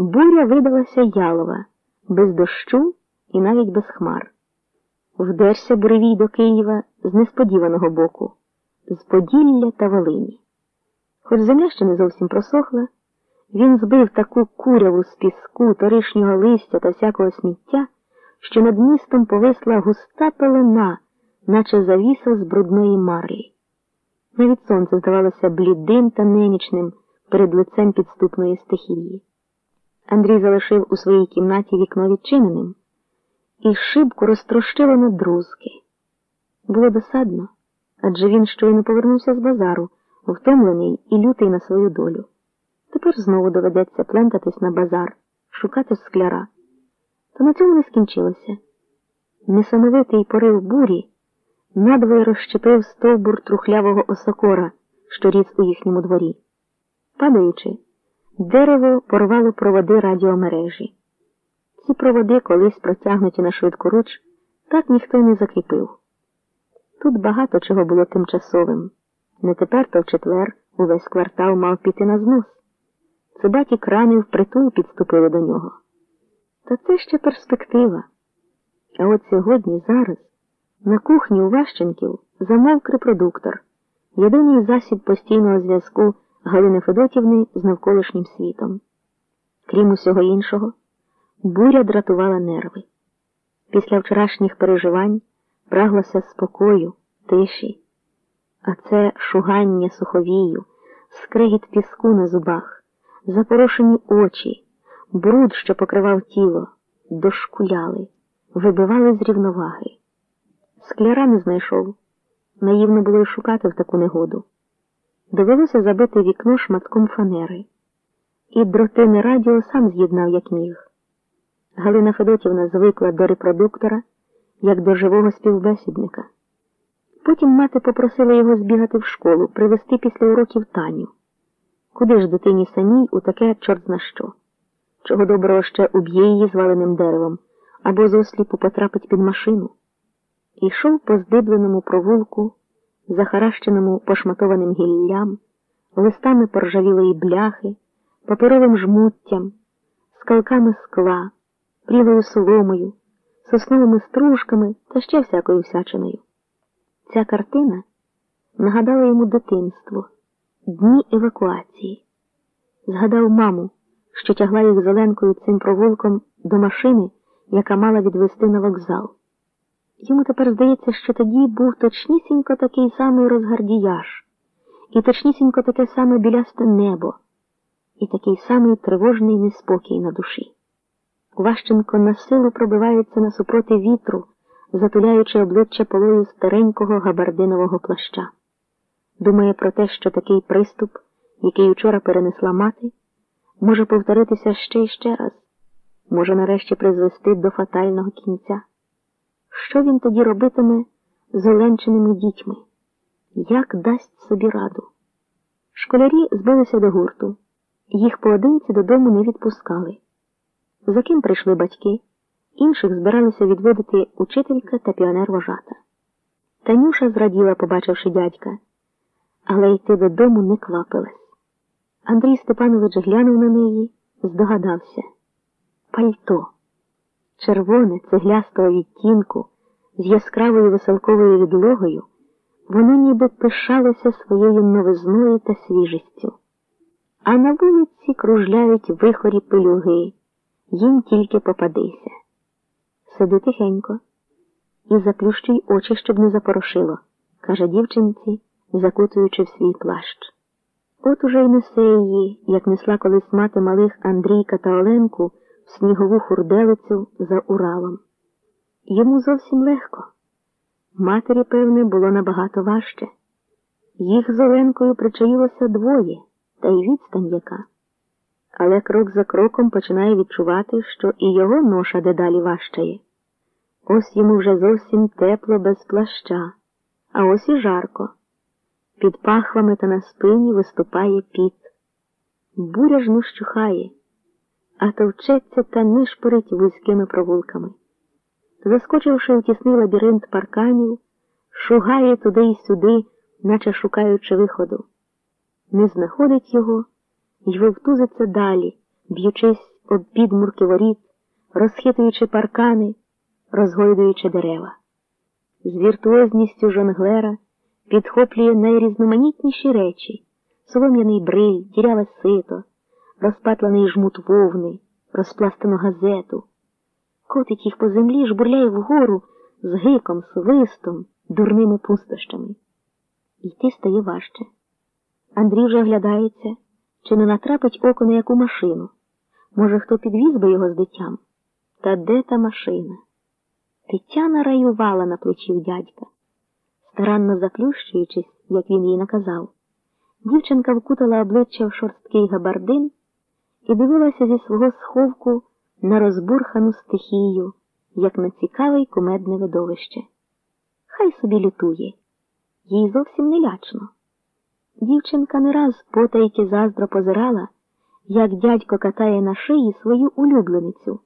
Буря видалася ялова, без дощу і навіть без хмар. Вдерся буревій до Києва з несподіваного боку, з Поділля та Волині. Хоч земля ще не зовсім просохла, він збив таку куряву з піску, торишнього листя та всякого сміття, що над містом повисла густа пелена, наче завіса з брудної марлі. Навіть сонце здавалося блідим та немічним перед лицем підступної стихії. Андрій залишив у своїй кімнаті вікно відчиненим, і шибку розтрощило на друзки. Було досадно, адже він щойно повернувся з базару, втомлений і лютий на свою долю. Тепер знову доведеться плентатись на базар, шукати скляра. Та на цьому не скінчилося. Несамовитий порив бурі надвоє розщепив стовбур трухлявого осокора, що ріс у їхньому дворі. Падаючи, дерево порвало проводи радіомережі. Ці проводи, колись протягнуті на швидкоруч, так ніхто й не закріпив. Тут багато чого було тимчасовим. Не тепер, то в четвер увесь квартал мав піти на знос. Цибаті крани впритул підступили до нього. Та це ще перспектива. А от сьогодні, зараз, на кухні у Ващенків замовк репродуктор, єдиний засіб постійного зв'язку Галини Федотівни з навколишнім світом. Крім усього іншого, буря дратувала нерви. Після вчорашніх переживань праглося спокою, тиші, а це шугання суховію, скрегіт піску на зубах, запорошені очі, бруд, що покривав тіло, дошкуляли, вибивали з рівноваги. Скляра не знайшов. Наївно було й шукати в таку негоду. Довелося забити вікно шматком фанери. І дротини радіо сам з'єднав, як міг. Галина Федотівна звикла до репродуктора, як до живого співбесідника. Потім мати попросила його збігати в школу, привезти після уроків Таню. Куди ж дитині самій у таке чорт зна що? Чого доброго ще уб'є її зваленим деревом або зосліпу потрапить під машину. Ішов по здибленому провулку, захаращеному пошматованим гіллям, листами поржавілої бляхи, паперовим жмуттям, скалками скла, прілою соломою, сосновими стружками та ще всякою всячиною. Ця картина нагадала йому дитинство, дні евакуації. Згадав маму, що тягла їх зеленкою цим провулком до машини, яка мала відвести на вокзал. Йому тепер здається, що тоді був точнісінько такий самий розгардіяж, і точнісінько таке саме білясте небо, і такий самий тривожний неспокій на душі. Ващенко на силу пробивається насупроти вітру, затуляючи обличчя полою старенького габардинового плаща. Думає про те, що такий приступ, який учора перенесла мати, може повторитися ще й ще раз, може нарешті призвести до фатального кінця. Що він тоді робитиме з оленченими дітьми? Як дасть собі раду? Школярі збилися до гурту, їх поодинці додому не відпускали. За ким прийшли батьки, інших збиралися відводити учителька та піонер вожата. Танюша зраділа, побачивши дядька, але йти додому не квапилась. Андрій Степанович глянув на неї, здогадався пальто червоне, цеглястого відтінку, з яскравою веселковою відлогою, воно ніби пишалося своєю новизною та свіжістю. А на вулиці кружляють вихорі пилюги, їм тільки попадися. Сиди тихенько і заплющуй очі, щоб не запорошило, каже дівчинці, закутуючи в свій плащ. От уже й несе її, як несла колись мати малих Андрійка та Оленку снігову хурделицю за Уралом. Йому зовсім легко. Матері, певне, було набагато важче. Їх з Оленкою причаїлося двоє, та й відстань яка. Але крок за кроком починає відчувати, що і його ноша дедалі важчає. Ось йому вже зовсім тепло без плаща, а ось і жарко. Під пахвами та на спині виступає піт. Буря ж не щухає а товчеться та нишпорить вузькими провулками. Заскочивши у тісний лабіринт парканів, шугає туди й сюди, наче шукаючи виходу. Не знаходить його й вовтузиться далі, б'ючись об підмурки воріт, розхитуючи паркани, розгойдуючи дерева. З віртуозністю жонглера підхоплює найрізноманітніші речі солом'яний бриль, діряве сито, розпатлений жмут вовни, розпластану газету. Котить їх по землі, жбурляє вгору з гиком, свистом, дурними пустощами. Йти стає важче. Андрій вже оглядається, чи не натрапить око на яку машину. Може, хто підвіз би його з дитям? Та де та машина? Тетяна раювала на плечі у дядька, старанно заплющуючись, як він їй наказав. Дівчинка вкутала обличчя в шорсткий габардин і дивилася зі свого сховку на розбурхану стихію, як на цікаве й кумедне видовище. Хай собі лютує, їй зовсім не лячно. Дівчинка не раз потайки заздро позирала, як дядько катає на шиї свою улюбленицю.